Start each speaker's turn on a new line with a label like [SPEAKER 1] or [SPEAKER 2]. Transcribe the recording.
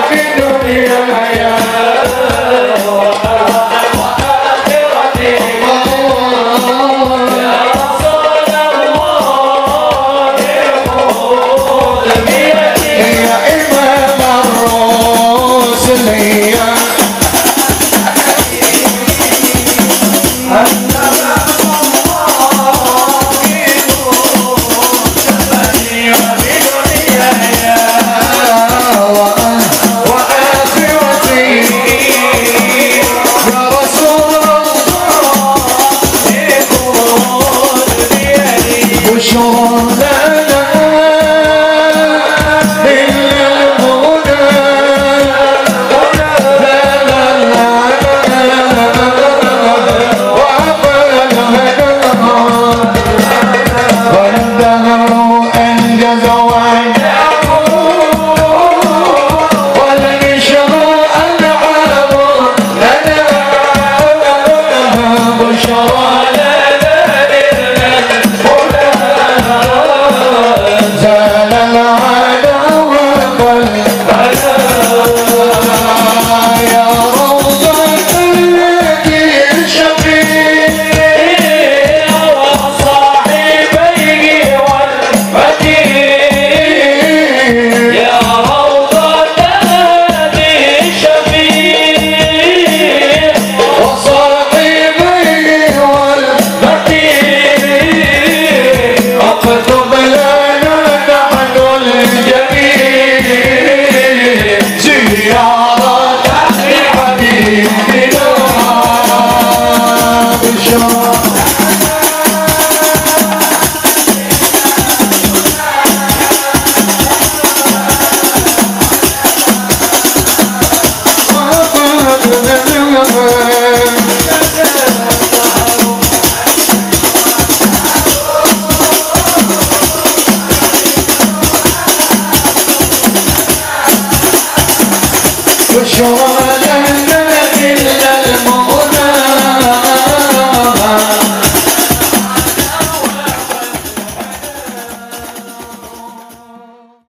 [SPEAKER 1] Happy New Year, my and your